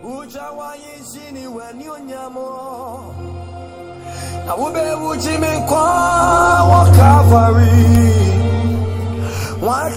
Ujawayishini when you nyamo. Awube ujimi kwa wa Calvary. Why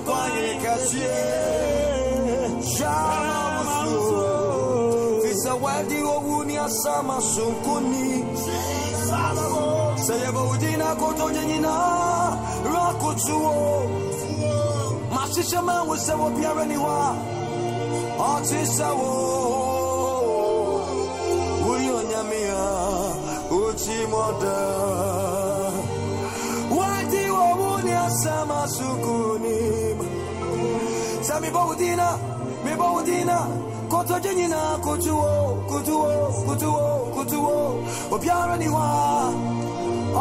Aje kwa ikasie Shama musu Fisa wadi owuni asama sunkuni Sayaba udina koto jenyina Rakutuo Masisha man wisewo biara niwa Otisawo Uyo nyamia uchimoda Wadi wamuni asama sukuni Sami bawudina, mi bawudina. Koto jenyina kutuo, kutuo, kutuo, kutuo. Obiara ni wa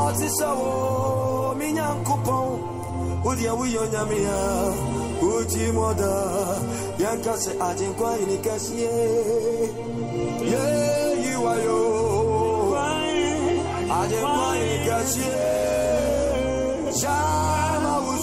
Otisawo minyankupon Udia uyo nyamia uchimoda Yankase ajinkwa inikasiye Yeah, you are yo. I didn't want to get you. Shama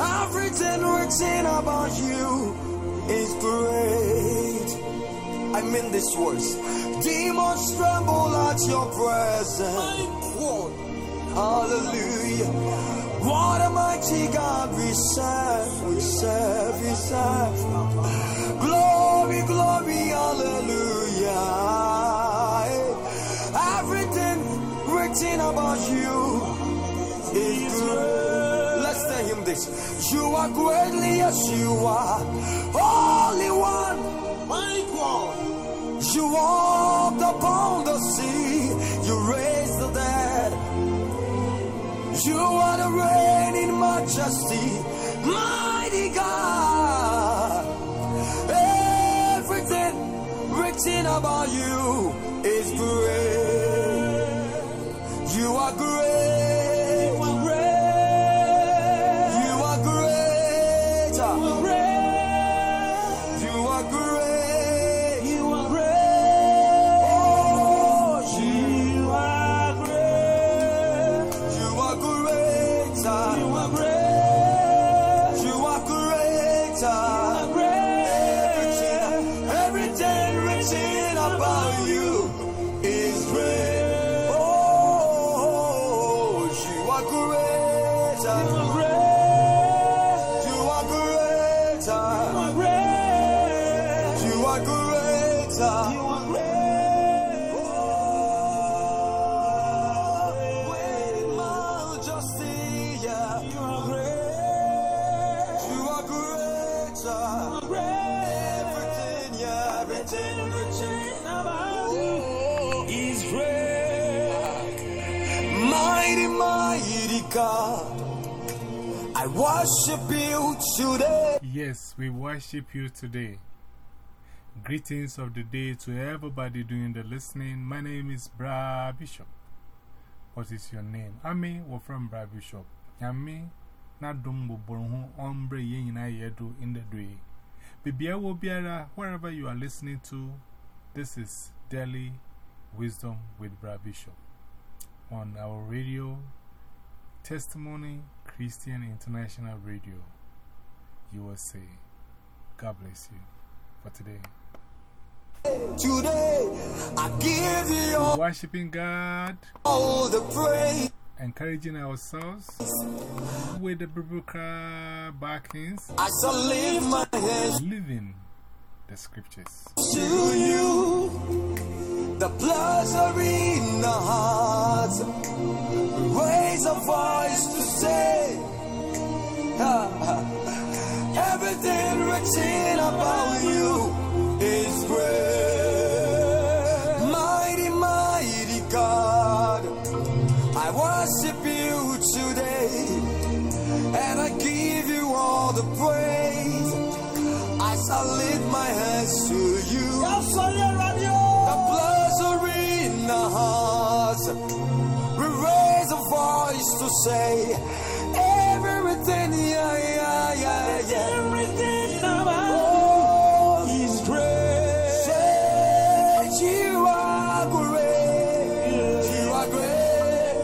Everything written about you is great. I mean this words. Demons tremble at your presence. Hallelujah. What a mighty God we serve, we serve, we serve. Glory, glory, hallelujah. Everything written about you is great. You are greatly, yes, you are. Holy one. My God. You walked upon the sea. You raised the dead. You are the reigning majesty, mighty God. Everything written about you God. I worship you today. Yes, we worship you today. Greetings of the day to everybody doing the listening. My name is Bra Bishop. What is your name? Ami, we're from Bra Bishop. Yami, na dumbo borhu ombre yin na yedo in the day. Bibia wo biara, wherever you are listening to, this is Daily Wisdom with Bra Bishop on our radio Testimony Christian International Radio, USA. God bless you for today. Today, I give you all, Worshipping God, all the praise. encouraging ourselves with the biblical backings, I shall lift my hands living the scriptures. to you. The pleasure in the heart. Raise a voice to say, everything written about you is great. Mighty, mighty God, I worship you today, and I give you all the praise. I shall lift my hands to you. Say everything, yeah, yeah, yeah, yeah. Everything about Oh, is great. say you are great. You are great.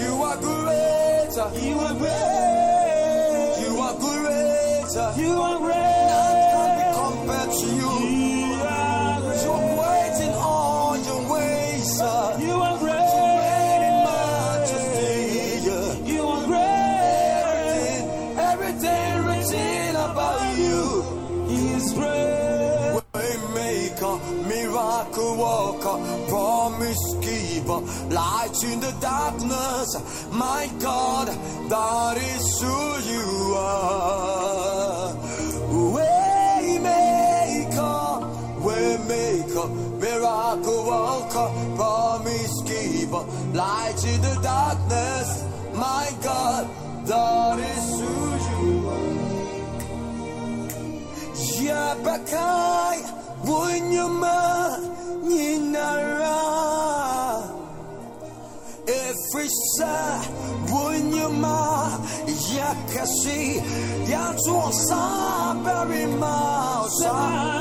You are great. You are great. You are great. You are None in the darkness. My God, that is who you are. Waymaker, waymaker, miracle worker, promise keeper, light in the darkness. My God, that is who you are. Yabakai Wunyuma Ninara Efrisa Wunyuma Yakashi Yantuan Sabarima Very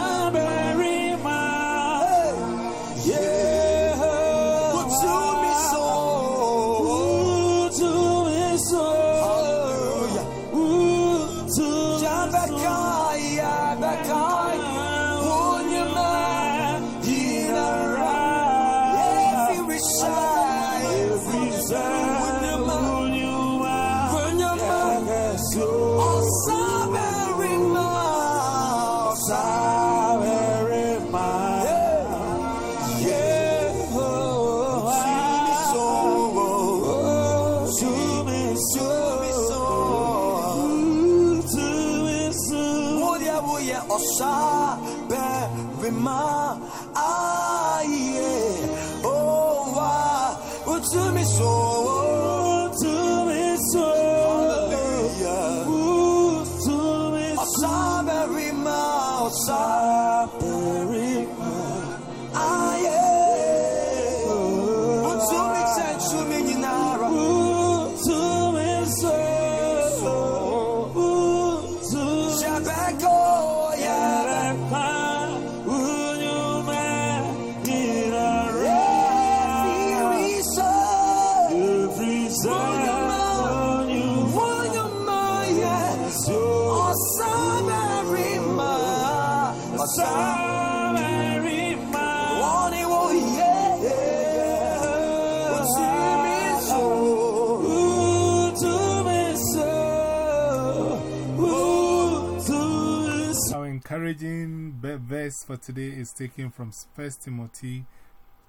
verse for today is taken from 1 Timothy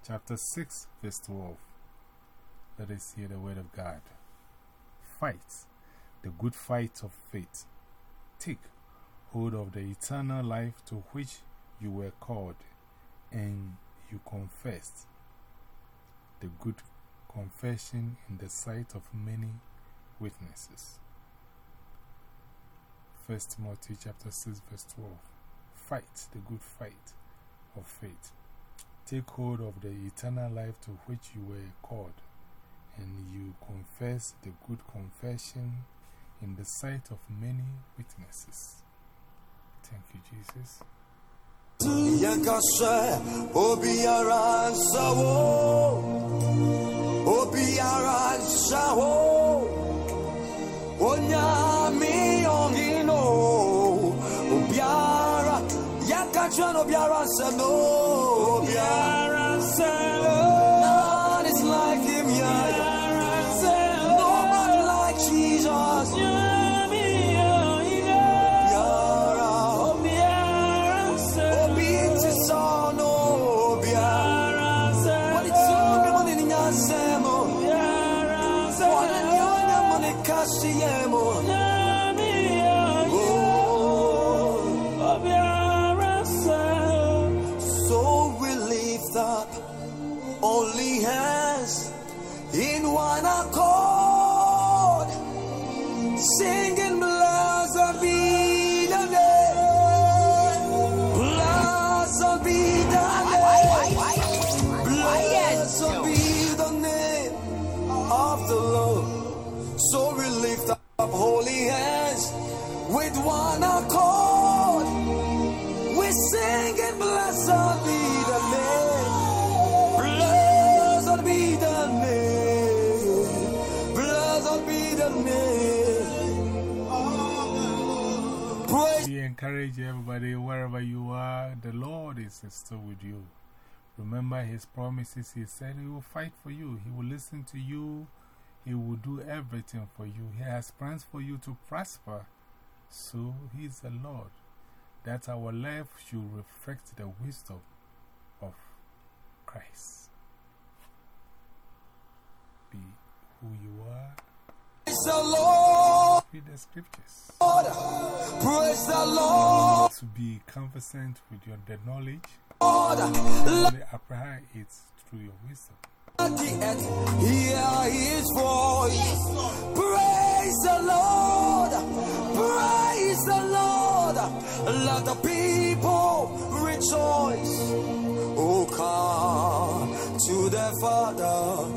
chapter 6, verse 12. Let us hear the word of God. Fight the good fight of faith. Take hold of the eternal life to which you were called, and you confessed the good confession in the sight of many witnesses. 1 Timothy chapter 6 verse 12. Fight the good fight of faith. Take hold of the eternal life to which you were called, and you confess the good confession in the sight of many witnesses. Thank you, Jesus. Obiara Sawo Obiara Sawo be around, say no, yeah. None is like him, yeah. Nobody like Jesus. Yeah. Obi ti son, oh, yeah. With one accord. We sing and blessed be the name. Blessed be the name. Blessed be the name. We encourage everybody, wherever you are, the Lord is still with you. Remember His promises. He said He will fight for you, He will listen to you, He will do everything for you. He has plans for you to prosper. So He's the Lord. That our life should reflect the wisdom of Christ. Be who you are. Praise the Lord. Read the scriptures. Praise the Lord. To be conversant with your the knowledge, Let only apprehend it through your wisdom. the earth hear his voice. Praise the Lord. Praise the Lord. Let the people rejoice. Oh, come to the Father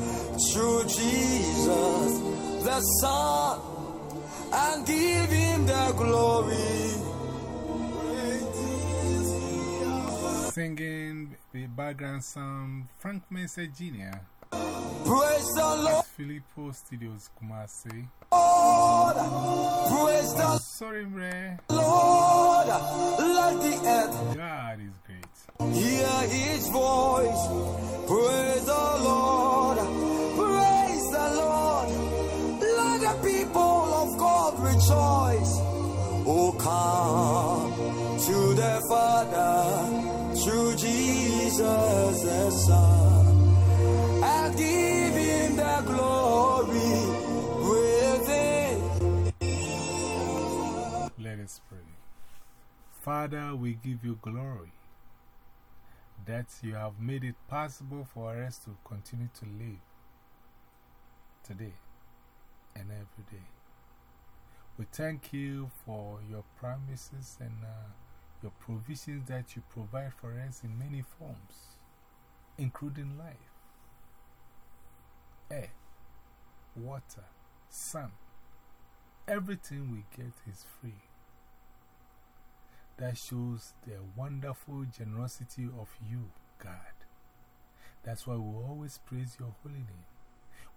through Jesus, the Son, and give him the glory. Singing the background song Frank Mesa Jr. Praise the Lord. Filippo Studios Kumasi. Praise the Sorry, Ray. Lord. Let the earth God is great. hear his voice. Praise the Lord. Praise the Lord. Let the people of God rejoice. Oh, come to the Father through Jesus the Son Father, we give you glory that you have made it possible for us to continue to live today and every day. We thank you for your promises and uh, your provisions that you provide for us in many forms, including life, air, water, sun. Everything we get is free. That shows the wonderful generosity of you, God. That's why we always praise your holy name.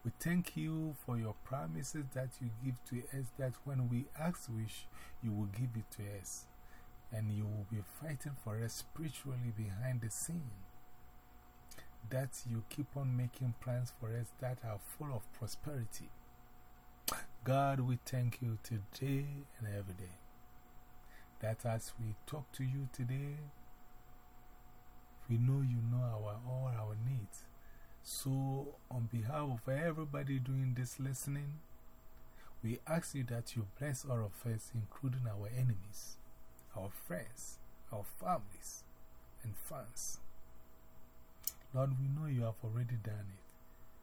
We thank you for your promises that you give to us, that when we ask wish, you will give it to us. And you will be fighting for us spiritually behind the scene. That you keep on making plans for us that are full of prosperity. God, we thank you today and every day. That as we talk to you today, we know you know our, all our needs. So, on behalf of everybody doing this listening, we ask you that you bless all of us, including our enemies, our friends, our families, and fans. Lord, we know you have already done it.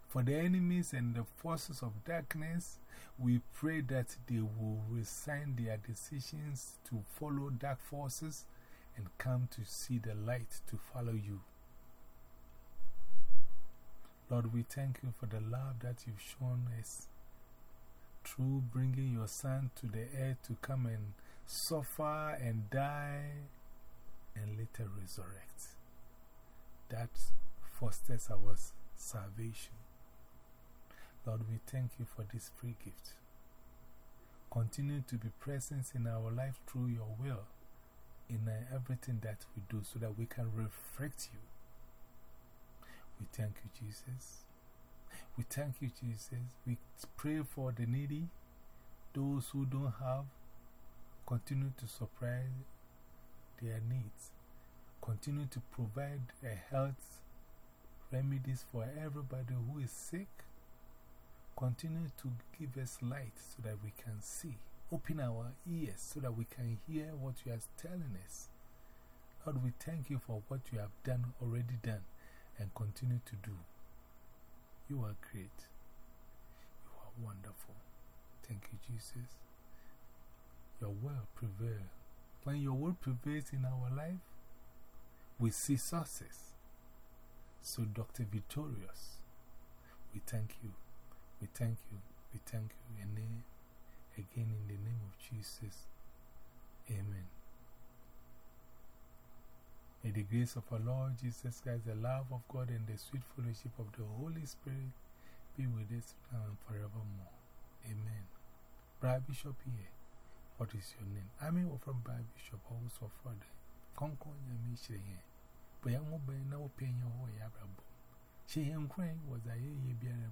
For the enemies and the forces of darkness, we pray that they will resign their decisions to follow dark forces and come to see the light to follow you. Lord, we thank you for the love that you've shown us through bringing your Son to the earth to come and suffer and die and later resurrect. That fosters our salvation. Lord, we thank you for this free gift. Continue to be present in our life through your will in uh, everything that we do so that we can reflect you. We thank you, Jesus. We thank you, Jesus. We pray for the needy, those who don't have, continue to supply their needs, continue to provide a health remedies for everybody who is sick. Continue to give us light so that we can see. Open our ears so that we can hear what you are telling us. Lord, we thank you for what you have done, already done, and continue to do. You are great. You are wonderful. Thank you, Jesus. Your word prevails. When your word prevails in our life, we see success. So, Dr. Victorious, we thank you. We thank you. We thank you. And again, in the name of Jesus, Amen. May the grace of our Lord Jesus Christ, the love of God, and the sweet fellowship of the Holy Spirit be with us now and forevermore. Amen. Bra Bishop here. What is your name? I mean, from Bra Bishop, also for the Concord Yamisha here. But I won't be no pain your way. She and crying was ye bearer.